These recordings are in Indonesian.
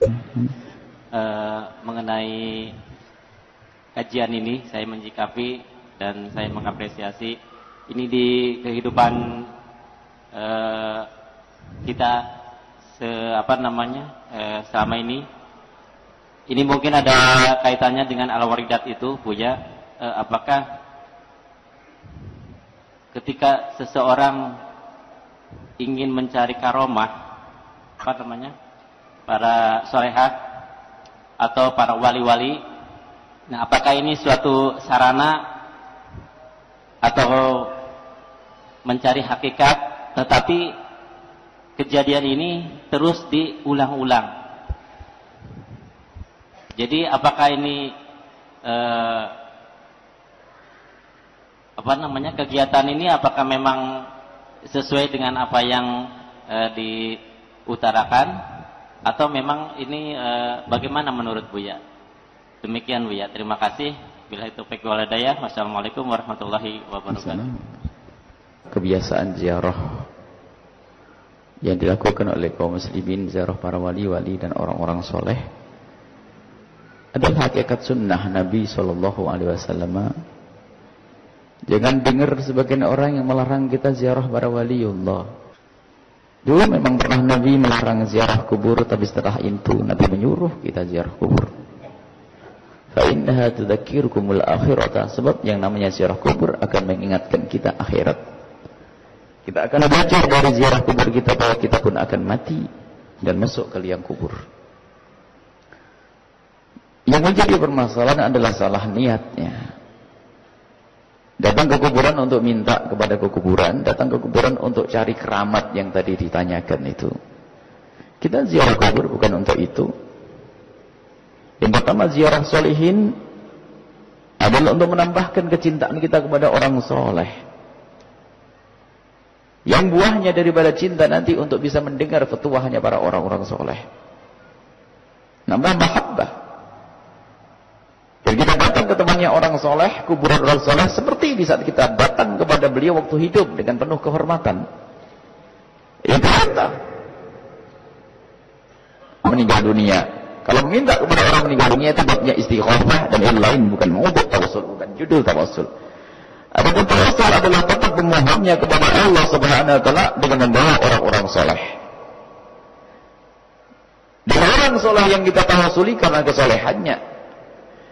uh, mengenai kajian ini saya menyikapi dan saya mengapresiasi ini di kehidupan uh, kita se apa namanya uh, selama ini. Ini mungkin ada kaitannya dengan al-waridat itu Buya. Uh, apakah ketika seseorang ingin mencari karomah apa namanya para solehat atau para wali-wali. Nah apakah ini suatu sarana atau mencari hakikat? Tetapi kejadian ini terus diulang-ulang. Jadi apakah ini eh, apa namanya kegiatan ini apakah memang sesuai dengan apa yang e, diutarakan atau memang ini e, bagaimana menurut Buya? Demikian Buya. Terima kasih. Bila itu walhidayah. Wassalamualaikum warahmatullahi wabarakatuh. Kebiasaan ziarah yang dilakukan oleh kaum muslimin ziarah para wali-wali dan orang-orang soleh adalah hakikat sunnah Nabi Shallallahu Alaihi Wasallam Jangan dengar sebagian orang yang melarang kita ziarah para waliullah. Dulu memang pernah Nabi melarang ziarah kubur, tapi setelah itu Nabi menyuruh kita ziarah kubur. Akhirata. Sebab yang namanya ziarah kubur akan mengingatkan kita akhirat. Kita akan belajar dari ziarah kubur kita bahwa kita pun akan mati dan masuk ke liang kubur. Yang menjadi permasalahan adalah salah niatnya. Datang ke kuburan untuk minta kepada kuburan, datang ke kuburan untuk cari keramat yang tadi ditanyakan itu. Kita ziarah kubur bukan untuk itu. Yang pertama ziarah solehin adalah untuk menambahkan kecintaan kita kepada orang soleh. Yang buahnya daripada cinta nanti untuk bisa mendengar petuahnya para orang-orang soleh. Nambah mahabbah. Ke temannya orang soleh, kuburan orang soleh, seperti di saat kita datang kepada beliau waktu hidup dengan penuh kehormatan. Itu harta. Meninggal dunia. Kalau meminta kepada orang meninggal dunia itu babnya istighfar dan yang lain bukan mengubah tawasul, bukan judul tawasul. Adapun tawasul adalah tetap memohonnya kepada Allah Subhanahu wa taala dengan membawa orang-orang soleh. Dan orang soleh yang kita tawasuli karena kesolehannya,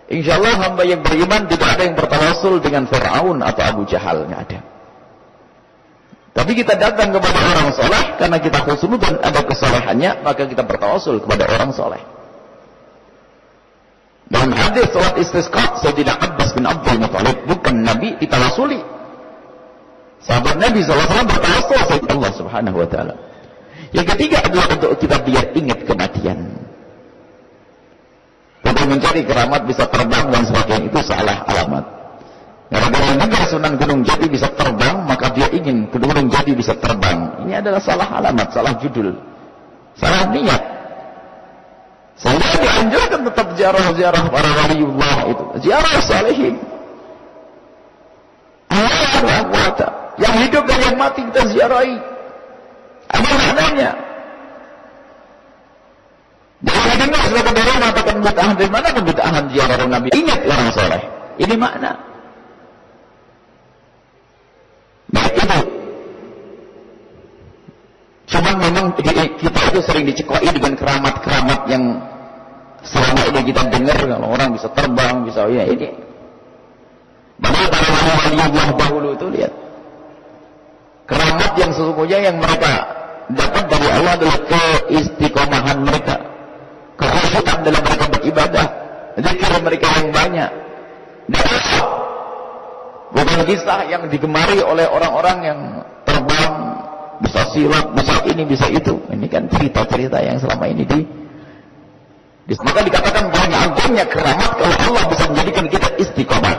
Insya Allah hamba yang beriman tidak ada yang bertawasul dengan Fir'aun atau Abu Jahal. Nggak ada. Tapi kita datang kepada orang soleh karena kita dan ada kesolehannya, maka kita bertawasul kepada orang soleh. Dalam hadis salat istisqa, Sayyidina Abbas bin Abdul Muttalib bukan Nabi ditawasuli. Sahabat Nabi SAW bertawasul kepada Allah Subhanahu Wa Taala. Yang ketiga adalah untuk kita biar ingat kematian. Mencari keramat bisa terbang dan sebagainya itu salah alamat. Gara-gara dengar Sunan Gunung Jati bisa terbang, maka dia ingin Gunung Jati bisa terbang. Ini adalah salah alamat, salah judul. Salah niat. Sehingga dianjurkan tetap ziarah-ziarah para waliullah itu. Ziarah salihin. Allah Yang hidup dan yang mati kita ziarahi. Apa maknanya? Jangan dengar sebagai orang mengatakan bid'ah dari mana kebid'ahan ziarah Nabi. Ingat orang soleh. Ini makna. Nah itu. Cuma memang kita itu sering dicekoi dengan keramat-keramat yang selama ini kita dengar kalau orang bisa terbang, bisa ya ini. Bahwa para wali Allah dahulu itu lihat. Keramat yang sesungguhnya yang mereka dapat dari Allah adalah keistiqomahan mereka kekhusyukan dalam mereka beribadah. Zikir mereka yang banyak. Bukan kisah yang digemari oleh orang-orang yang terbang bisa silat, bisa ini, bisa itu. Ini kan cerita-cerita yang selama ini di maka dikatakan banyak agungnya keramat kalau Allah bisa menjadikan kita istiqomah.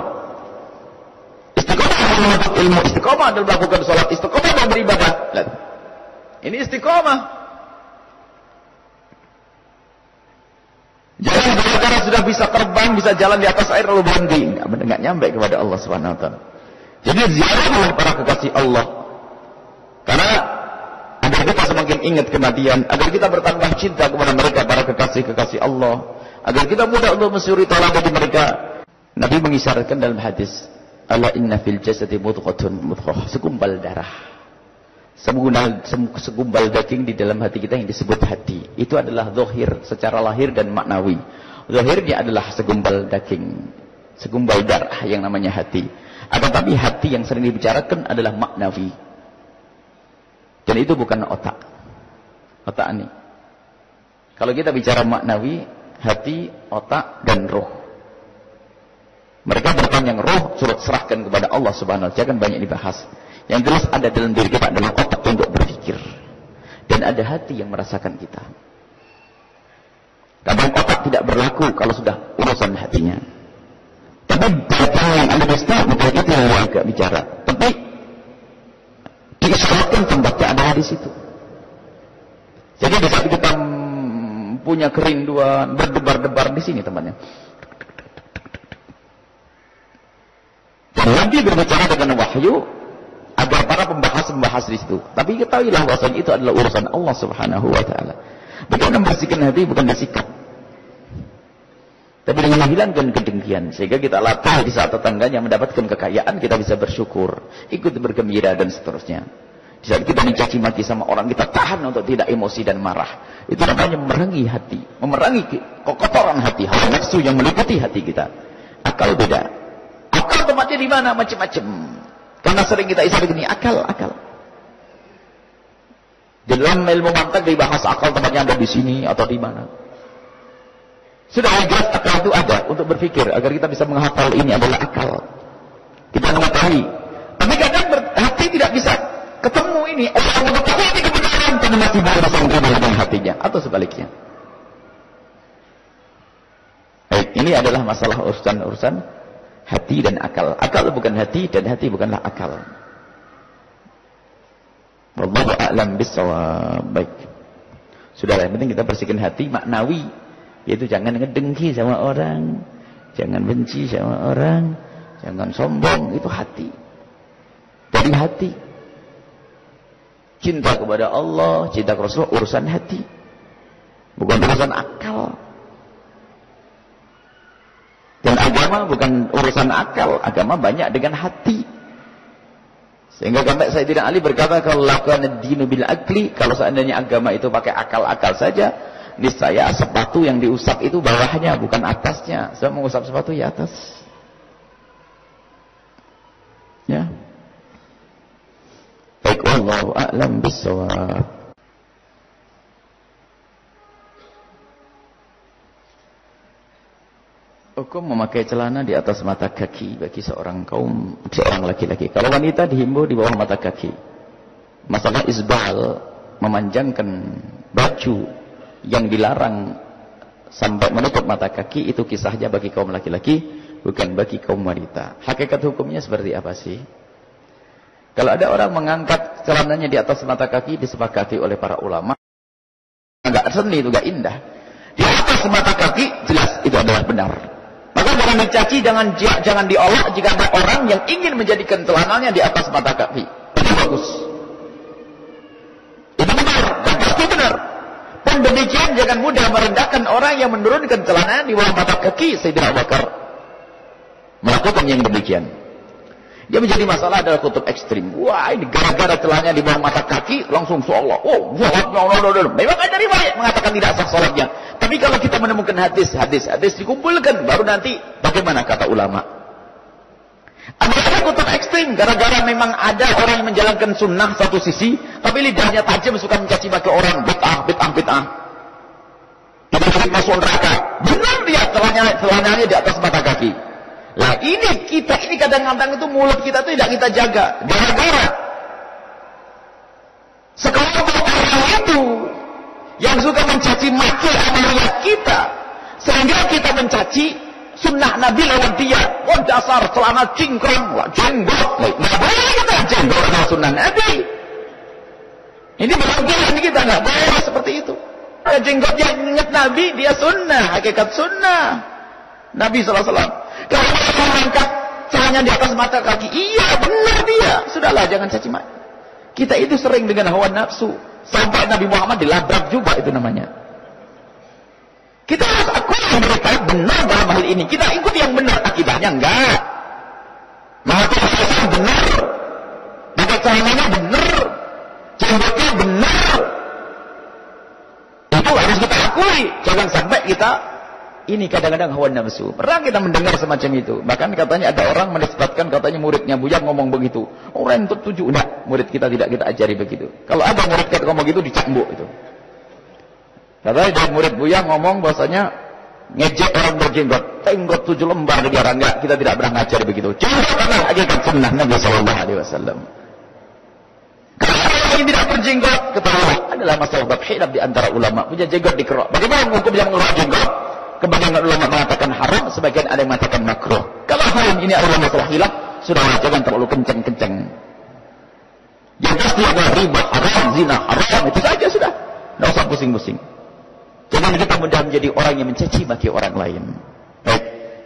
Istiqomah menuntut ilmu istiqomah adalah melakukan sholat istiqomah dan beribadah. Ini istiqomah Jangan gara-gara sudah bisa terbang, bisa jalan di atas air lalu berhenti. Enggak, nyampe kepada Allah Subhanahu wa. Jadi ziarahlah para kekasih Allah. Karena agar kita semakin ingat kematian, agar kita bertambah cinta kepada mereka para kekasih-kekasih Allah, agar kita mudah untuk mensyuri tolak bagi mereka. Nabi mengisyaratkan dalam hadis, Allah inna fil jasadi mudghatan mudghah, segumpal darah. Segumpal, segumpal daging di dalam hati kita yang disebut hati. Itu adalah zahir secara lahir dan maknawi. Zahirnya adalah segumpal daging, segumpal darah yang namanya hati. Akan tapi hati yang sering dibicarakan adalah maknawi. Dan itu bukan otak. Otak ini. Kalau kita bicara maknawi, hati, otak, dan roh. Mereka bertanya roh, surat serahkan kepada Allah subhanahu wa ta'ala. Jangan banyak dibahas. Yang jelas ada dalam diri kita adalah otak untuk berpikir. Dan ada hati yang merasakan kita. Kadang otak tidak berlaku kalau sudah urusan hatinya. Tapi yang ada di situ bukan itu yang agak bicara. Tapi diisyaratkan tempatnya ada di situ. Jadi di saat kita punya kerinduan berdebar-debar di sini tempatnya. Dan Nabi berbicara dengan wahyu para pembahas membahas di situ. Tapi ketahuilah bahwasanya itu adalah urusan Allah Subhanahu wa taala. Bukan membersihkan hati, bukan bersikap. Tapi dengan menghilangkan kedengkian. Sehingga kita latih di saat tetangganya mendapatkan kekayaan, kita bisa bersyukur. Ikut bergembira dan seterusnya. Di saat kita mencaci maki sama orang, kita tahan untuk tidak emosi dan marah. Itu namanya memerangi hati. Memerangi kekotoran hati. Hal nafsu yang meliputi hati kita. Akal beda. Akal tempatnya di mana? Macam-macam. Karena sering kita isi begini, akal, akal. Di dalam ilmu mantak dibahas akal tempatnya ada di sini atau di mana. Sudah jelas akal itu ada untuk berpikir agar kita bisa menghafal ini adalah akal. Kita mengetahui. Tapi kadang hati tidak bisa ketemu ini. Allah mengetahui ini kebenaran karena masih bersangkutan dengan hatinya atau sebaliknya. Baik, ini adalah masalah urusan-urusan hati dan akal. Akal bukan hati dan hati bukanlah akal. Wallahu a'lam. Baik. Sudah yang penting kita bersihkan hati maknawi yaitu jangan ngedengki sama orang, jangan benci sama orang, jangan sombong, itu hati. Dari hati. Cinta kepada Allah, cinta kepada Rasul, urusan hati. Bukan urusan akal. Dan agama bukan urusan akal, agama banyak dengan hati. Sehingga sampai Sayyidina Ali berkata kalau lakukan dinu bil akli, kalau seandainya agama itu pakai akal-akal saja, niscaya sepatu yang diusap itu bawahnya bukan atasnya. Saya mengusap sepatu ya atas. Ya. Baik wallahu a'lam bissawab. Hukum memakai celana di atas mata kaki bagi seorang kaum, seorang laki-laki. Kalau wanita dihimbau di bawah mata kaki. Masalah isbal, memanjangkan baju yang dilarang sampai menutup mata kaki itu kisahnya bagi kaum laki-laki bukan bagi kaum wanita. Hakikat hukumnya seperti apa sih? Kalau ada orang mengangkat celananya di atas mata kaki disepakati oleh para ulama enggak seni itu enggak indah. Di atas mata kaki jelas itu adalah benar. Jangan mencaci, jangan jangan diolok jika ada orang yang ingin menjadikan celananya di atas mata kaki. Itu bagus. Itu benar, pasti benar. Pun demikian jangan mudah merendahkan orang yang menurunkan celana di bawah mata kaki Sayyidina Abu Bakar. Melakukan yang demikian. Dia menjadi masalah adalah kutub ekstrim. Wah ini gara-gara celana di bawah mata kaki langsung sholat. Oh, sholat. Memang ada riwayat mengatakan tidak sah sholatnya. Tapi kalau kita menemukan hadis, hadis, hadis dikumpulkan. Baru nanti bagaimana kata ulama. Ada kutub ekstrim, gara-gara memang ada orang yang menjalankan sunnah satu sisi, tapi lidahnya tajam suka mencaci maki orang, bid'ah, bid'ah, bid'ah. Tidak masuk neraka. Benar dia celahnya, celahnya di atas mata kaki. Lah ini kita ini kadang-kadang itu mulut kita itu tidak kita jaga. Gara-gara sekelompok orang itu yang suka mencaci maki amaliyat kita, sehingga kita mencaci sunnah Nabi lewat dia. Oh dasar celana cingkrang, wah jenggot. Nggak boleh kita jenggot sama sunnah Nabi. Ini bagian kita nggak boleh seperti itu. Ya, jenggotnya ingat Nabi, dia sunnah, hakikat sunnah. Nabi SAW. Kalau kita mengangkat celana di atas mata kaki, iya benar dia. Sudahlah, jangan caci maki. Kita itu sering dengan hawa nafsu. Sampai Nabi Muhammad dilabrak juga itu namanya. Kita harus akui mereka benar dalam hal ini. Kita ikut yang benar, akidahnya enggak. Maka benar. Maka celananya benar. Jenggotnya benar. Itu harus kita akui. Jangan sampai kita ini kadang-kadang hawa nafsu. Pernah kita mendengar semacam itu. Bahkan katanya ada orang menisbatkan katanya muridnya Buya ngomong begitu. Orang yang tertuju. Enggak, murid kita tidak kita ajari begitu. Kalau ada murid kita ngomong begitu dicambuk itu. Katanya dari murid Buya ngomong bahasanya ngejek orang berjenggot. Tenggot tujuh lembar di orang enggak. Kita tidak pernah ngajar begitu. Contohkanlah hakikat sunnah Nabi Sallallahu Alaihi Wasallam. Kalau yang tidak berjenggot, ketahui adalah masalah bab hilaf di antara ulama. Punya jenggot dikerok. Bagaimana hukum yang mengerok jenggot? Kebanyakan ulama mengatakan haram, sebagian ada yang mengatakan makruh. Kalau haram ini adalah masalah hilaf, sudah jangan terlalu kenceng-kenceng. Yang pasti adalah riba haram, zina haram, itu saja sudah. Tidak usah pusing-pusing. Jangan kita mudah menjadi orang yang mencaci maki orang lain. Baik,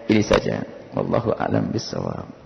ini saja. Wallahu a'lam bishawab.